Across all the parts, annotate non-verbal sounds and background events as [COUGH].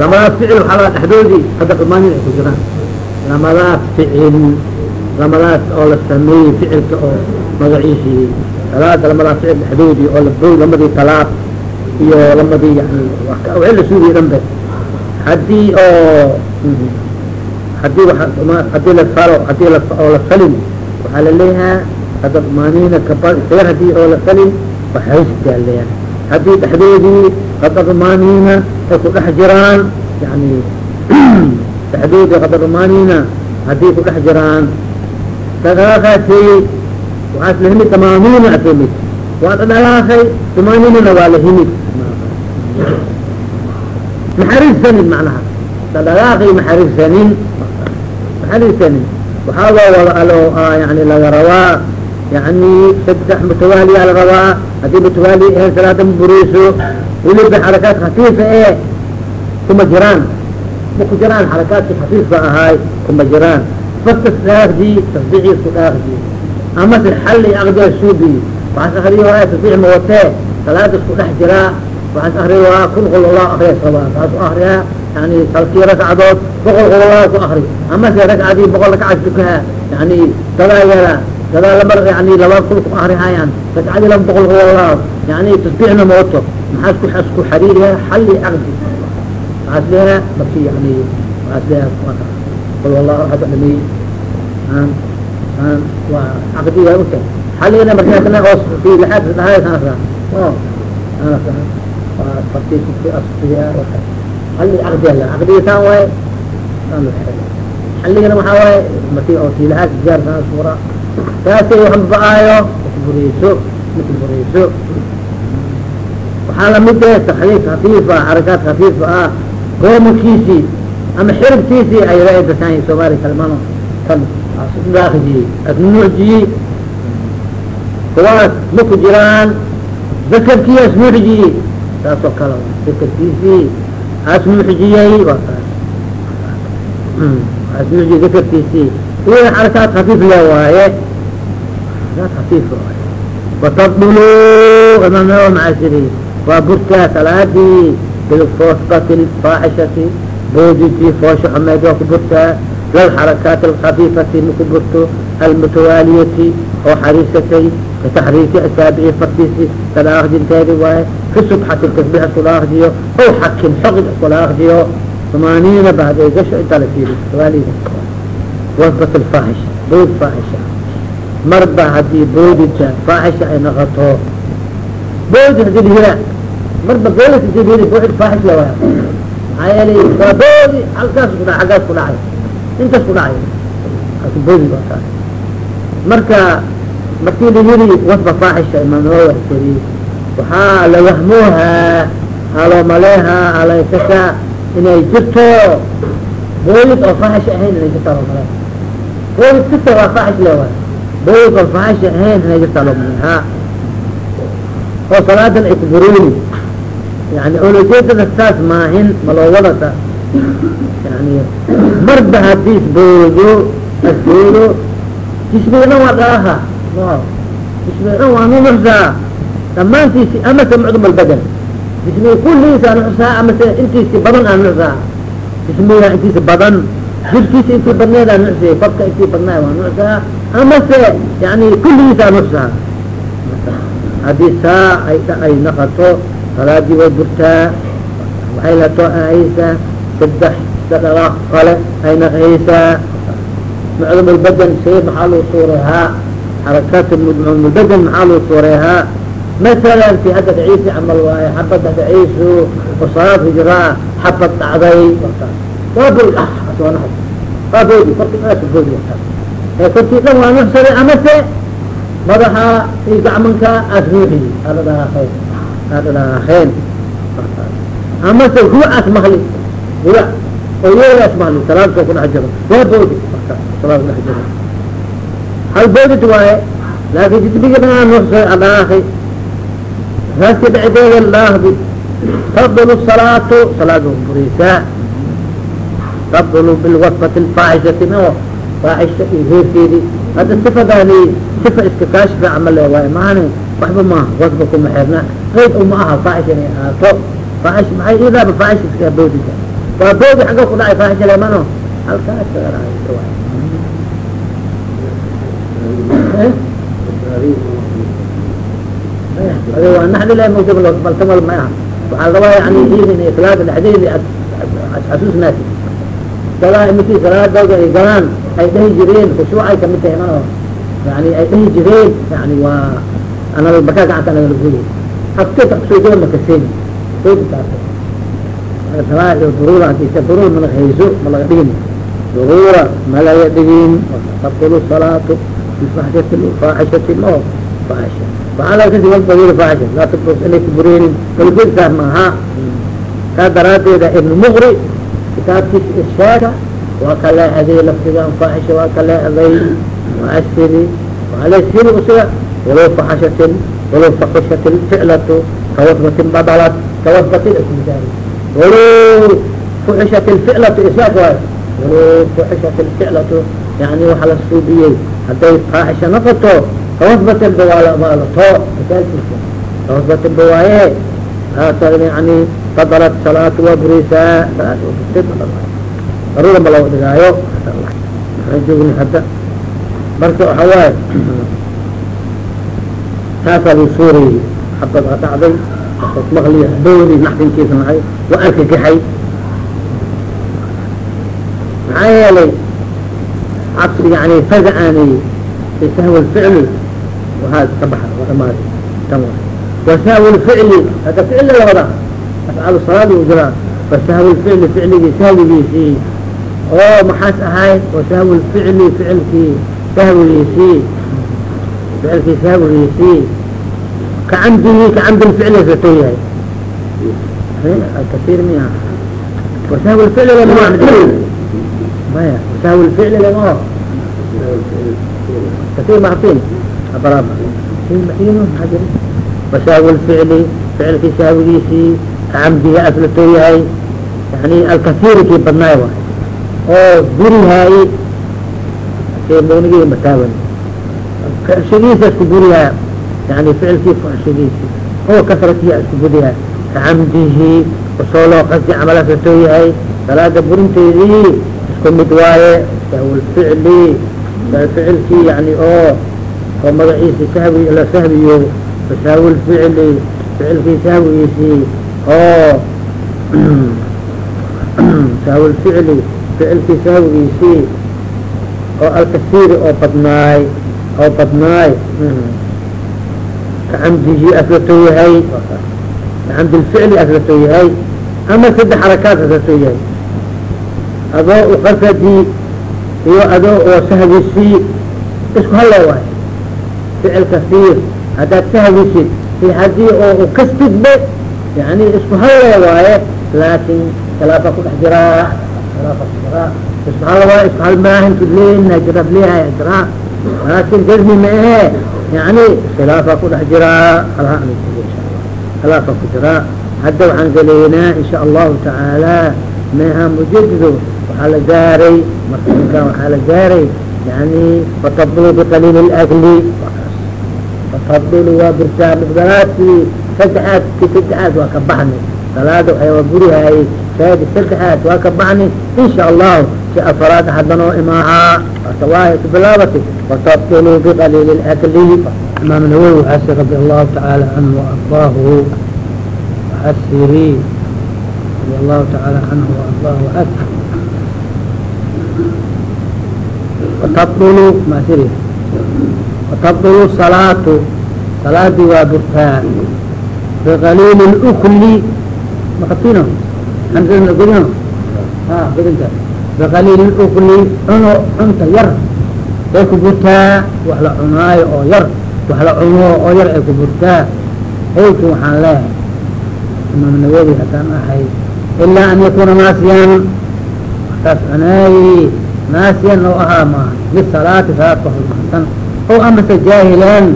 lamadaas ficil waxaa la dhexdoodii hadda dhumaanin ay ku jiraan. Lamadaas ficil lamadaas oo la sameeyey ficilka oo magaciisii talaada lamadaas ficil dhexdoodii oo laboy lamadii talaaq iyo lamadii yani wixii la suugiye dhan be haddii oo haddii haddii la falo haddii oo la falin waxaa laleeyahaa hadda dhumaniina kaba seer haddii oo la falin waxaystaa leeyahay haddii dhexdoodii hadda dhumaniina ay ku dhex jiraan yani [CLEARS THROAT] dhexdoodii hadda dhumaniina haddii ku dhex jiraan. Dhaqaaqaasey waxaas la himid dhamaaniina asemid waa dhadhaqaaqay dhumaaninana waa la himid. Maxariirsanin macnaha. Dhadhaqaaqay maxariirsanin maxariirsanin waxaa loo wada alo yani laga rabaa yani saddex mutawaaliyaa la rabaa haddii mutawaali ahayn salaada ma bureyso weliba xarakaat khafiifa ee kuma jiraan ma ku jiraan xarakaadki khafiifka ahaay kuma jiraan fastas dhaafdi tasbiixii isku dhaafdi amase xalli aqdiya suubi waxaas akriyo waa tasbiix ma watee salaada isku dhex jiraa waxaas akriyo waa kun qul allah akriya sabaa taas u akriyaa yani salkii ragcadood boqol qul allah ku akri amase ragcadii boqol ragcad tukaha yani dadaa yala dadaa lama yani laba kul ku akrihayaan ragcadii laba boqol allah yani tasbiixna ma wato. Maxaa isku isku xariiriya xalli aqdi waxaas leeha marki yani waxaas leeha qul allah ahad dhami. Aan aan waa uta. Xaligana markaasna hoos fi laxaad dhahay kan asra o an asra waa waxa xalli caqdiga taan waaye. Xaligana waxaa waaye? Marki oo fi laxaad jaar kan asura taasay wax ba'aayo isbureyso isbureyso waxaa la mid eh taxriif khafiifa xarakaat khafiifa ah goomakiisii ama xiribkiisii ay raadataan soomaali kalmano kan asdaakjiyey asnuuxjiyey kuwaas ma ku jiraan zakarkii asnuuxjiyey saas oo kale zakarkiisii asnuuxjiyey waa taas. Asnuuxjiyey zakarkiisii iya xarakaat khafiif le waaye xarakaat khafiif waaye watabdulu imaam nawawi macasiri waa burkaa salaadii bilfosbati lfaaxishati boodidii foosha xumeed waa ku burtaa lalxarakaat alkhafiifati maku burto almutawaaliyati oo xariisatay kataxriiki asaabici fartiisi kala akdinteedi waaye fi subxati tasbix iskula akdiyo ow xakin xoqid iskula akdiyo amaaniina bahday gasho intaa la fiiri tawaalida wasbat alfaaxisha bood faaxisha marba haddii boodida faaxisha ay noqoto. Boodi haddii lahira marba boodi haddii lahira bood faaxish la waaya maxaa yeelay waa boodi halkaas ku dha aggaas ku dhacay intaas ku dhacay kaasi boodi baa taas marka markii la yiri wasba faaxisha imaam nawawi asari waxaa la wahmoohaa alomaleha alaysaka inay jirto. Boodid oo faaxish ahayn inay jirto alomale boodid kasta waa faaxish le oo faaxish ahayn inay jirto alomaleha oo salaadan kubureeni yani olojeedada saas maahin maloo wada saas yani marba haddii isboodo asboodo dhan waa dhaaha dhan waa nunuxsaa dhammaantiisi amase mucdam albadel jismiga kulligiisa nuxsaa amase intiisi badan aa nuxsaa jismiga intiisi badan jirkiisa intii badneed aa nuxsay babka intii badnaay waa nuxsaa amase yani kulligiisa aa nuxsaa haddii saa ay ay naqato salaadii way burtaa waxay la too-ahaysaa saddex dhaqdhaqaaq kale ay naqaysaa mucdam lbadan shay maxaa loo suurehaa xarakaat mucdamulbadan maxaa loo suurehaa masalan fi hadda dhaciisi camal waaye xabad dhaciisu oo salaad hijraa xabad dhacday waa bood ah asoona waa boodi korkii dhan boodi ee korkii dhan waa nuxsaday amase madaxa iyo gacmanka aas ruuxi aada dhaqaaqeen aada dhaqaaqeen amase ruucaas mahli ruuc oo yeelaas mahli salaadka ku dhex jiro waa boodi salaad ku dhex jiro hal boodid waaye laakin jismiga dhanaa nuxsay adhaaqi raaski dhexdeeda dhaahdi tabdulu salaatu salaada bureysaa tabdulu bilwasfati alfaaxishati no faaxisha iyo heerkeedii hadda sifadaani sifa iska kaashifa camal le waaye maahane waxba maaha wasba kuma xeerna qayd uma aha faaxish inay ahaato faaxish maxay idaaba faaxish iska boodida waa boodi xagga ku dhacay faaxisha lemano halkaas adi waa naxdi le mota baltamal ma aha waxaa rabaa yani inay salaada dhexdeedi ad xasuusnaati salaa imakii salaadooda ay galaan ay dhahi jireen khushuucay ka mid tahay mano yani ay dhahi jireen yani waa anaa bakaa gacanta naga laguyi hasketa ku soo makaseen duruura hadisa duruur ma laga hayso ma laga dhigin. Duruura ma dhigin. Tabtulu salaatu bifaxshati faaxishati lo faaxisha. Waxaa laga kasi wabadida faaxisha. Laa tabtus inay kubureenin kalgedsaar maaha taa daraadeeda ibn muqri kitaabkiisa irshaada waa ka leexday lafdigan faaxisha waa ka leexday waa siri waa le siri usiga walow faxashatin walow faxishat ficlatu kawasbatin badalat kawasbatin ismisaali walow fuxishat lficlatu isaak waayo walow fuxishat lficlatu yani waxa la suubiyey hadday faaxisha noqoto kawasbatin ba waa lato misaalkiisa kawasbatin ba waaye yani badalat salaatu salaat daruura ma loo dhigaayo waxaan joogni hadda marka waxa waaye taasaa lagu suurayey xabad a dhacday markaas maqli boodi naxdinkiisa nacay waa argagaxay maxaa yeelay cabsi yani fazacaanay fi sahwi lficli wahaa ka baxa dhamaada tan sahwi lficli hadda ficli labada afcaal salaad u jiraa sahwi lficli ficligii sahwigiisii oo maxaas ahayd sahwi lficli ficilkii sahwigiisii ficilkii sahwigiisii kacamdihi kacamdi lficli sato yahay kasiir miya lficli lama maya wasahwi lficli lama kasiir maartin abaraba wasahwi lficli ficilkii sahwigiisii kacamdihi aslato yahay yani alkasiiri kii badnaay waay oo burihaaye moonigii mataawan fuxshigiisa isku buriyaa yani ficilkii fuxshigiisi oo kasratihi isku buriyaa kacamdihi u soo loo qasdi camalaasatoo yahay salaada burinteedii isku mid waaye sahwlficli ficilkii yani oo oo magaciisi sahwi la sahwiyo sahwlficli ficilkii sahwigiisii oo [CLEARS THROAT] sahwlficli ficilkii sahwigiisii oo alkasiiri oo badnaay oo badnaay kacamdihi aslatoo yahay kacamdi lficli aslatoo yahay ama saddex xarakaad aslatoo yahay adoo uqasadi iyo adoo oo sahwisii isku halla waay ficil kasiir haddaad sahwisid iyo haddii oo ukastidbe yani isku halle waaye laakin khilaafa ku dhex jiraa khilaafa ku jiraa isku hal waa isku hal maahin kudleena jirab leehay jiraa laakin jazmi ma ahe yani khilaafa ku dhex jiraa alha khilaafa ku jiraa hadda waxaan gelaynaa insha allahu tacaala meha mujadido waxaa la gaaray marka ninkan waxaa la gaaray yani fatabdulu biqaliil اlakli fatabdulu waa burtaa mubdalaadkii saddexaad ki saddexaad waa ka baxni salaada waxay waa burihaayey shaadi saddexaad waa ka baxni insha allahu si afaraad haddanoo imaahaa waay ku bilaabatay fatabdulu biqaliil اlakli imaam nawowi waxaasi radi allahu tacaala canhu waardaahu waxasiri radi allahu tacaala canhu waardaahu waxasir watabdulu masiri watabdulu salaatu salaadii waa burtaa makatino hamsada godino ha godinta biqaliili اlukli cuno cunta yar ay ku burtaa wax la cunaayo oo yar wax la cuno oo yar ay ku burtaa haylki waxaan leehay imaam nawowi haddaan ahay ilaa an yakuna naasiyan waxkaas cunaayi naasiyan oo ahaa maaha bisalaati salaadka hulmaansan oo amase jaahilan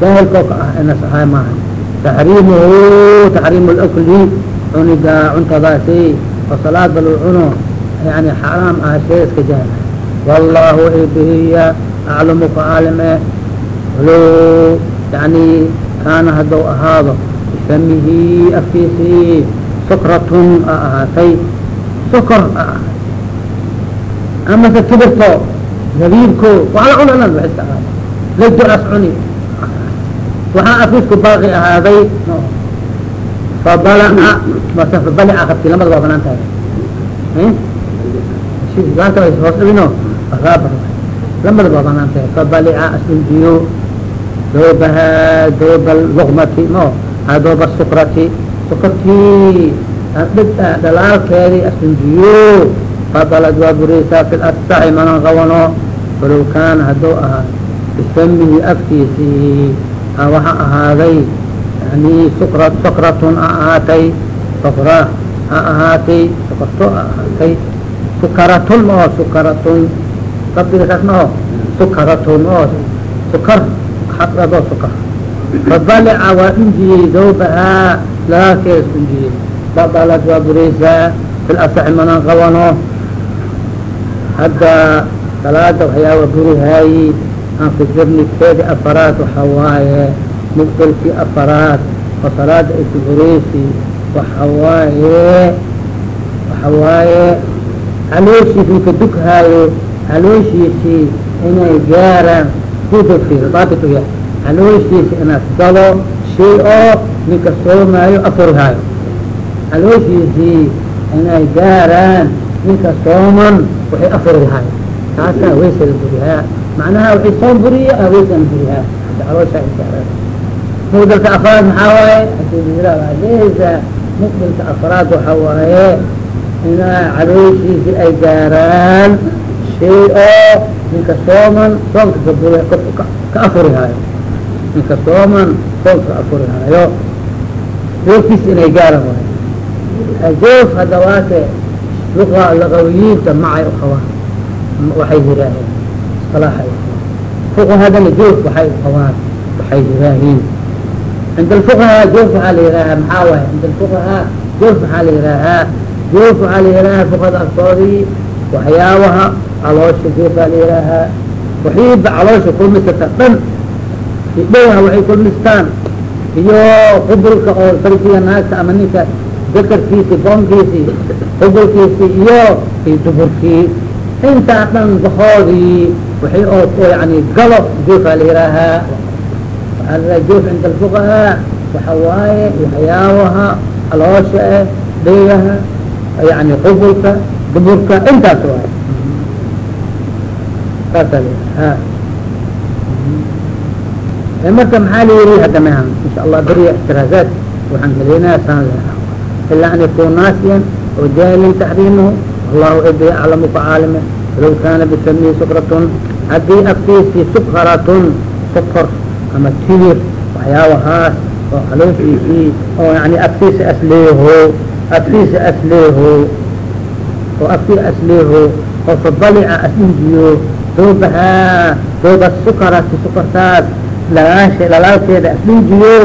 jaahilkoo ka ah inas ahaa maaha taxriimuhu taxriimu lakli cuniga cuntadaasi oo salaadba lagu cuno yani xaaraam ah shee iska jaahil wallahu ibihiya aclamu ka caalime walow yani kaana haddau ahaado. Bisamihi afkiisii sukratun a ahaatay. Sokor amase kibirto zabiibko waa la cunanan wa iska ahaada lado as cuni waxaa afisku baaqi ahaaday fabalaca mase fabalica qabti lamada waa bannaan tahay laanta hoos araaba lamada waa bannaan tahay fabalica asdunjiyo doobaha dooba luqmati no dooba sukrati sukartii dhalaalkeedii asdunjiyo fadalad waa bureysaa fi lastaxi manan qabano walow kaana hadduu ahaa bisamihi afkiisii waxa ahaaday yani sukra sukratun a ahaatay sukra ha ahaatay sukarto a ahaatay sukaratun oo sukaratun dabdigasaas ma o sukaratun oo sukar xadado sukar fabalica waa dhunjiyey dawbahaa lalaalkeeda dhunjiyey badalad waa bureysaa fi lasaxi manan qabano hadda salaada waxyaaba burihaayi keedi afaraad waxa waaye mubdilkii afaraad oo salaada ay ku bureysi waxa waaye waxa waaye calooshiis ninka dukhaayo calooshiisii inay gaaraan kudafir baabit u inaad galo shay oo ninka soomaayo afurihaayo calooshiisii inay gaaraan ninka sooman waxay afurihaayo taasaa weysada burihaa macnaha waxay soom buriya a weysana burihaa caloosha gaaraan mudalka afraad maxaa waaye adesa muqbilka afraad waxa waaye inaa calooshiisi ay gaaraan shay oo ninka sooman soomka kabur ka afurihaayo ninka sooman soomka ka afurihaayo joogkiisi inay gaaran waayo joog hadda waase luqa laqawiyiinta macay uqabaan waxay isilaaxay fuqahadana joog waxay uqabaan waxay yiraahiin cinda alfuqahaa joog waxaa la yihaahaa maxaa waaye cinda alfuqahaa joog maxaa la yihaahaa joog waxaa la yihaahaa fuqada agtoodii waxyaabaha caloosha joofaa la yihaahaa waxiiba caloosha kulmisata dhan idhowha waxay kulmistaan iyo qubulka oo farjiga naagta ama ninka dakarkiisi boonkiisi qubulkiisi iyo duburkii intaa dhan bahoodii waxay oo yani galo joofaa la yihaahaa waxaa la joof cinda alfuqahaa waxa waaye waxyaabaha caloosha eh dhegaha yani qubulka duburka intaas waay. Saasa ha marka maxaa la yiri hadda maha insha allah beriya ixtiraazaat waxaan heleynaa saan leha ilaa an yakun naasiyan oo jaahilin taxriimuhu wallahu ida yaclamu ka caalime walow kaana bisamihi sukratun haddii afkiisii sukharatun sukor ama tibir waxyaabahaas oo calooshiisii oo yani afkiisa asleeho afkiisa asleeho oo afkii asleeho oo fabalica asdhinjiyo doobahaa dooba sukarati sukartaas lagaasha lalaalkeeda asdhinjiyo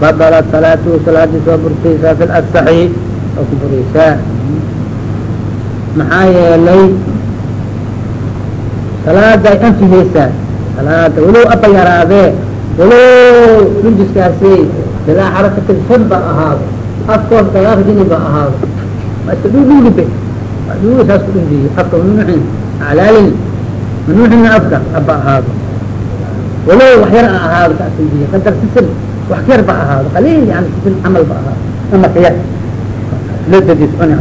badala salaatu salaadii burtaysaa fi lasaxi oo ku buraysaa maxaa yeelay salaada ay anfihaysaa salaada walow aba yaraadee walow lunjiskaasi bilaa xarakati lfad ba ahaado afkoos dagaafjini ba ahaado. Waa iska dhudhuulibe waa dhuu saas ku dhinjiye afka manuuxin aclaalin manuuxina afka aba ahaado. Walow wax yar a ahaado kaasdinjiye qadar sisil wax yar ba ahaado. Qaliil yani sisil camal ba ahaado. Ama kayar ladadiis cuni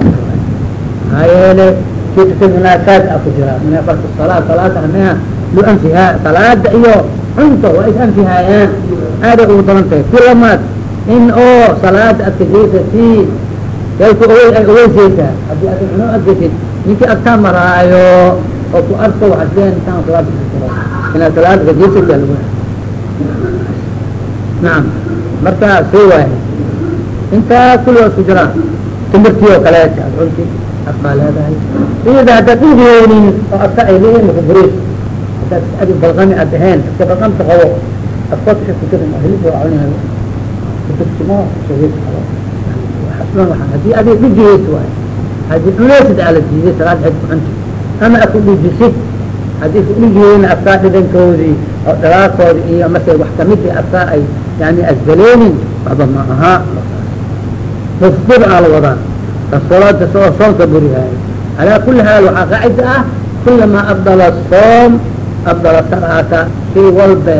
maxaa yeele jidka munaasaad a ku jira munaafarka salaa salaata ameha lu anfihaa salaada iyo cunto waa is anfihaayaan aaday ugu daran tahay ku lamaad in oo salaada adkajeysa si yalku owe ay oweysaysaa haddii ad cuno adgeshid ninkii agtaa maraayo oo ku arko waxadeen intaan salaada inaad salaada kajeysata lagu nacam marka soo waaye intaa kulli waa isku jiraan timirtii oo kaleeta ad cunti afkaa leedahay iyada haddaad ugeynin oo afka ay leeyihiin maku buriis haddaad adi balqami aad ahayn iska balqamta qabo afkood wixii kujira hilib waa cuninayo kutubtimo shahiid qabo haddii adig dhujiyeys waay haddii cuneysid aa la diiday salaad xid ku cunti ama aku dhujisid haddii kudhujiyeyna afkaa dhidankoodii oo dhalaalkoodi iyo markay wax kamidi afkaa ay yani asbaleenin waxba ma aha mufdir aa la wadaa kasolaada soo soonka burihaayo calaa kuli haal waxaa qaacida ah kulamaa abdala soom abdala salaata shay walbe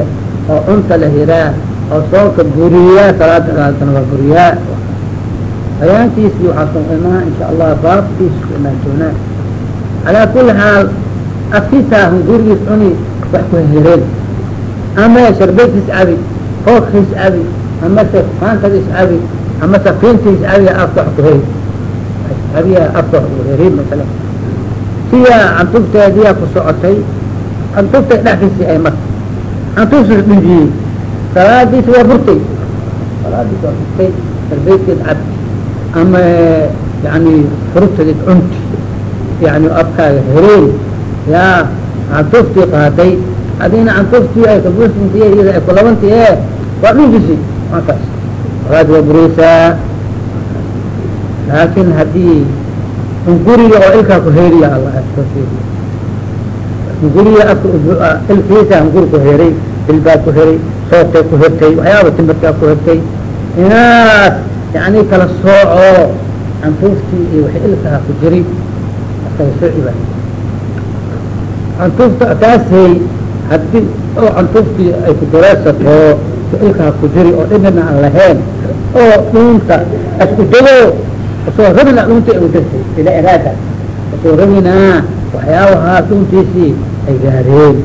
oo cunta la hiraa oo soonka buriyaa salaada salaadana waa buriyaa bayaantiisii waxaa soo insha allah baabkiisa ku imaan doonaa calaa kuli xaal afkiisaa hungurigiis cuni wax ku hereen ama sharbeydkiis cabi kookkiis cabi amase faantadiis cabi amase fiintiis cabi afka wax ku heri cabiya afka heri masala siyaa cantufteediyaa ku socotay cantufta dhexdiisii ay martay cantufsis dhujiyey salaadiisi waa burtay salaadiis waa burtay sharbeydkeed cabi ama yani furutadid cunti yani afkaaga hereen yaa cantuftii qaaday adina cantuftii ay kabusintiy iyada ay kulabanti e waa dhujisi markaas salaadi waa bureysaa laakin haddii hunguriga oo ilkaa ku heriya alla hunguriga afka ilkiisa hunguri ku heray ilbaa ku heray soobtay ku hertay waxyaaba timirkaa ku hertay inaas yani kala sooco cantuuftii iyo wixii ilkaha ku jiri asaga soo ciba cantuufta kaashay haddii oo cantuuftii ay ku dareysato ilkaha ku jiri oo dhibina aan lahayn oo dhuunta asku dego soorbina dhunta udas ila iraada kasoorabinaa waxyaabahaa dhuntiisii ay gaareen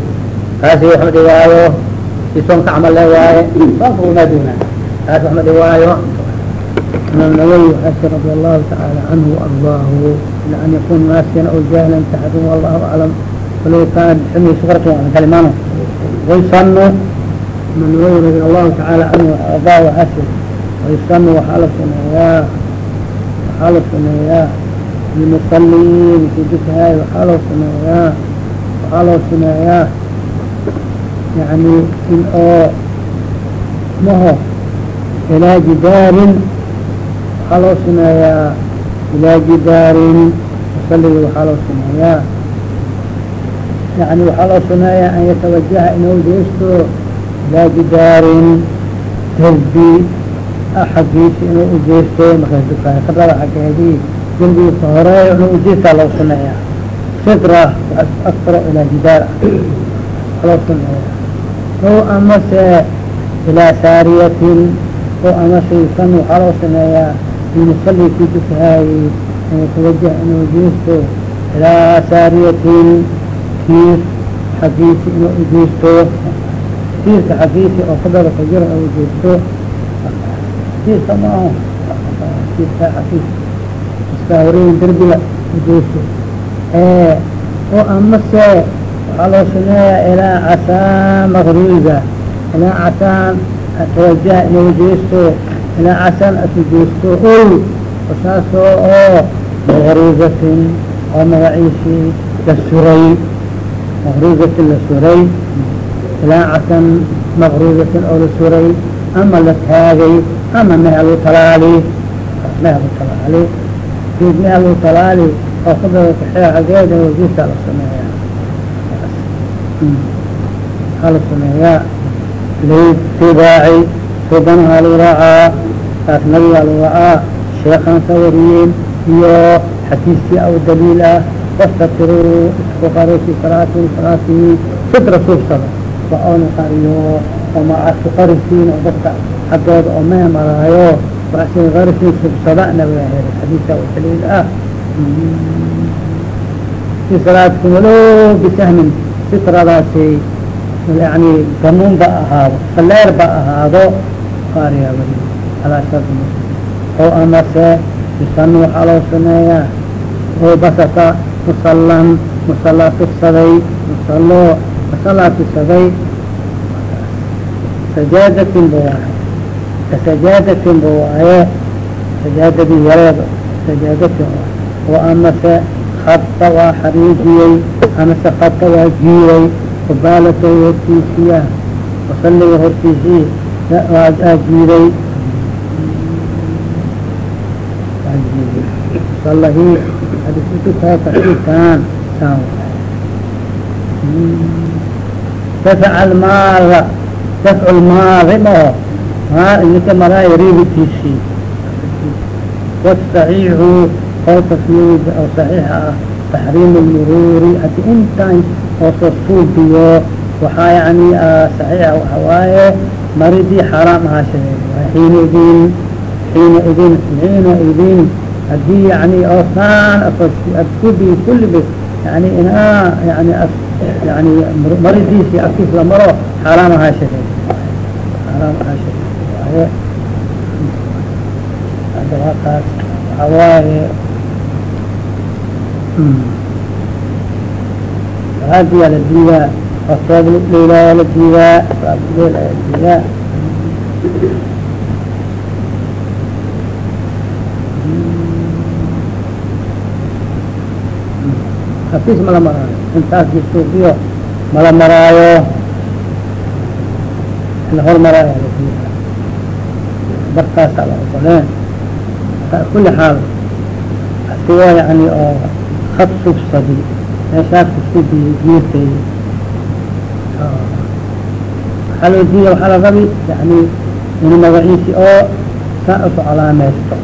kaasi waxma dhigaayo isonka camal le waaye aamaaduna kaas waxma dhigaayo nabay xasan radi allahu tacaala canhu waardaahu ila an yakun naasiyan aw jahlan taxadu wallahu aclam walow kaana bixilmi shukrata aan kalimaano waysano nabay radi allahu tacaala canhu waardaah xasan waysano waxaa la suneeyaa waxaa loo sameeyaa lilmusalliin kudukahaayo waxaa loo sameeyaa waxaa loo sameeyaa yani in oo maho ilaa jidaarin waxaa loo sameeyaa ilaa jidaarin musalliga waxaa loo sameeyaa yani waxaa loo sameeyaa an yatawajaha inuu deesto ilaa jidaarin darbi xagiisi inuu ujeesto markaa dukaan karaa xageedii dembiga horeeyo inuu ujeestaa loo suneeya sitra asfaro ilaa jidaara loo suneeya oo amase ilaa saariyatin oo ama yusan waxaa loo suneeyaa bimusalli kii dukahaayey inuu tawajah inuu ujeesto ilaa saariyatin kiis xaggiisii inuu ujeesto kiiska xaggiisii oo kadada ka jiro ujeesto akidka maaho akidka akid iska ujeesto eh, oo amase waxaa loo sameeya ilaa casaa maqribiga ilaa casaan atawajah inawajeesto ilaa casaan atujeesto ow saasoo oo maqribatin oo magaciisii la suray maqribatin la suray ilaa casan maqribatin oo la suray ama la taagay ama mehalu talaali mehalu talaali geed mehalu talaali oo kudada kaxee xageeda wajiisa la sameeyaa waxaa la sameeyaa litibaaci subanaha lagu raacaa taas nabigaa lagu raacaa sheekaan ka wariyeen iyo xadiiskii aw daliil ah wastatiruu isku qaro fi salaati salaatihi sitra suubsada wa oona qariyo oo macasku qarisiin oo dadka xaggooda oo mee maraayo waxsi qarisiin subsada nabiga helay xadiiska aw daliil ah. Fi salaatikum walow bisahmin sitradaasi yani ganuun ba ahaado saleer ba ahaado qaariyaabadi alaa shardi oo amase yusan waxaa loo sameeyaa oo basata musallan musallaa tifsaday musallo musallaa tifsaday sajaadatin ba waaye ka sajaadatin ba waaye sajaadadii yareeda sajaadatin oo amase khadta waa xariijiyey amase khadta waa jiiray kubaalata hortiisiya musalliga hortiisii aa jiiday musalahii hadisutukaa kaxiikaan saan dafca lmaala dafcu lmaali maho maa ninka malaaya riibitiisii wasaxiixu qowlka fiida oo saxiixa ah taxriim lmuruuri hadi intan oo suubiyo waxaa yani saxiixa waxa waaye maridii xaaraam ahaashadeed xiina idin xiina idin xiina idin haddii yani oosaan bas yani inaa yani yani maridiisi afkiis la maro xaaraam ahaashadeed waaye hadda waa kaas waxa waaye salaadiyaa la diidaa asbaab leilaa la diidaa asbaab leel ayaa diidaa hafiis mala maraayo intaas jisuuqiyo mala maraayo la hormaraayo la ogoleen kuli xaal asigo yani oo had subsadi meeshaas kusubiye diirtay waxaa loo diida waxaa la rabi yani inu magaciisi oo saa usu calaamaysto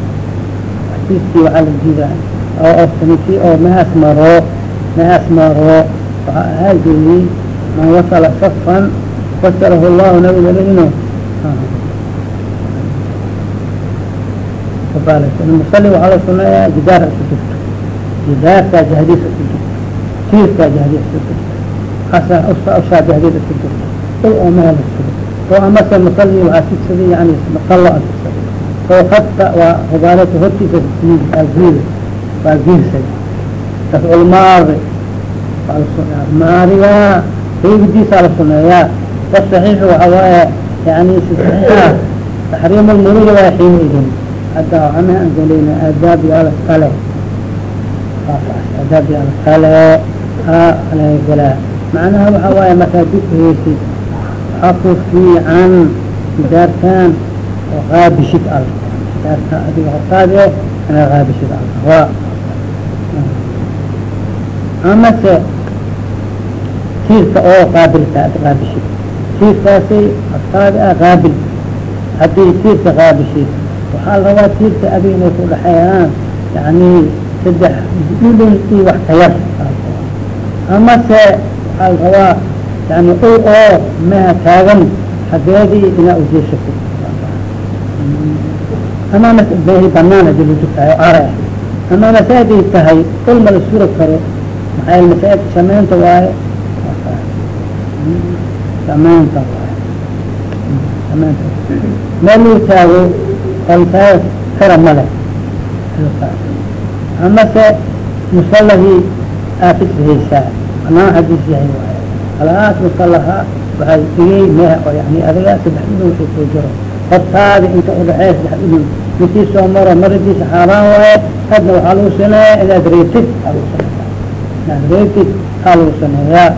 xadiiskii waxaa la diida oo osanisi oo mahaas maro mahaas maro waxaa ahaa jiriyey man wasala safan wasalahu llahu nabiga lino musali waxaa la suneeyaa jidaar isu jirto jidaarkaa jahdiis isu jirto tiirkaa jahdiis isu jirto ashaa jahdiis isu jirto ul oo mehel isku oo amase musali waxaa sigsaday yani maqalo aan sigsaday oo hadka waa hubaalata hortiisa waa giir waa giirsay dafcul maari waa la suneeyaa maariga reebidiisaa la suneeyaa wasaxiixu waxa waaye yani si saxiixa taxriim lmururi waa xiina idin hadda waxana aan geleyna aadaab yaalla kale. Aadaab yaalla kale aa laga gelaa macnaha waxa waaye markaa didka heysid waxaa ku fiican daartaan oo qaabishid al. Daartaan adiga tiirkaasay hortaada ah qaabil haddii tiirka qaabishid waxaa la rabaa tiirka adiga inay ku dhexeeyaan yani saddex dhudhun iyo wax ka yar amase waxaa la rabaa yani ul oo meha taagan xageedii inaa ujeesatid ama mas behi banaan haddii lagu tahay oo are ama masaaday tahay ul ma la suri karo maxaa masaajidka sameynta waaye sameynta waaye sameynta meel lagu taago altaas xira male amase musalahii aafishaysaa anaa hadiis yahay waaye. Alaas musalaha waxay digay meha oo yani adiga saddex dhudun waxay soo jiro hortaada inta udhaxeey saddex dhudun ninkii soo maro maradiisa xaaraan waaye hadna waxaa lagu saneeyaa inaad reetid aa lagu saneeyaa inaad reetid aa lagu saneeyaa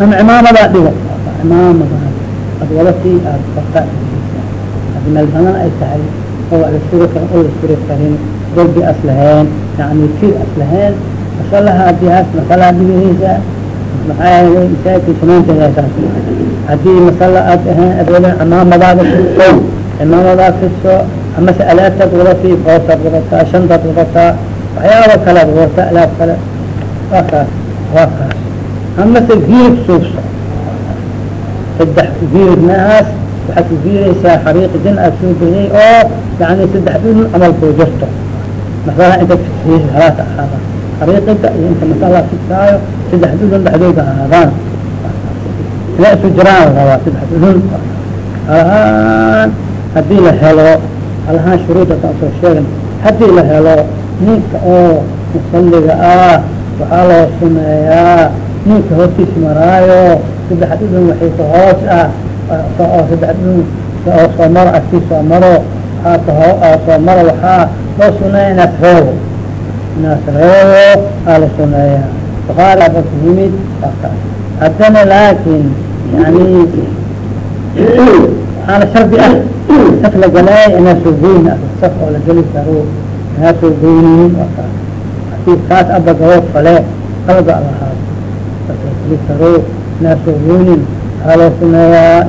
ama cimaamadaa dhigo cimaamadaa ad walatii aad barta hadi meel banaan ay tahay oo wax la suri karin oo la suri karin golbi as lahayn yani tir as lahayn masalaha haddii haas masalaha dhigaheysa maxaa yeelay masaajidka samaynteedasaas haddii masala aad ahayn adoole cimaamadaada fiso cimaamadaad fiso amase alaabtaad wadatii koosaad wadataa shantaad wadataa waxyaaba kalead wadataa alaab kale waa kaas waa kaas amase giirib suugso saddex giirib maahaas waxaad ku giiraysaa xariiqi din aad soo bixiyey oo yani saddex dhulun camal kuu jirto masalaha intaad fiksiyeysa halaata ahaada xariiqida iyo inta masala fiksaayo saddex dhulun dhexdooda ahaadaan ina isu jiraan rabaa saddex dhulun alahaan haddii la helo alahaan shuruuda kaan soo sheegan haddii la helo ninka oo musaliga ah waxaa loo sumeeyaa ninka hortiis maraayo saddex dhudhun waxay ka hoos ah saddex dhudhun oo soo maro agtii soo maro kaho soo maro waxaa loo suneeya inaas reebo inaas reebo aa la suneeyaa bukaari aba ku yimid haddana laakin yani waxaana shardi ah saf la galaay inaa soo goyn saf oo la geli karo inaa soo goynin akaas haddii kaas aba gabood fale qalba alahaad li karo inaa soo goynin waxaa loo suneeyaa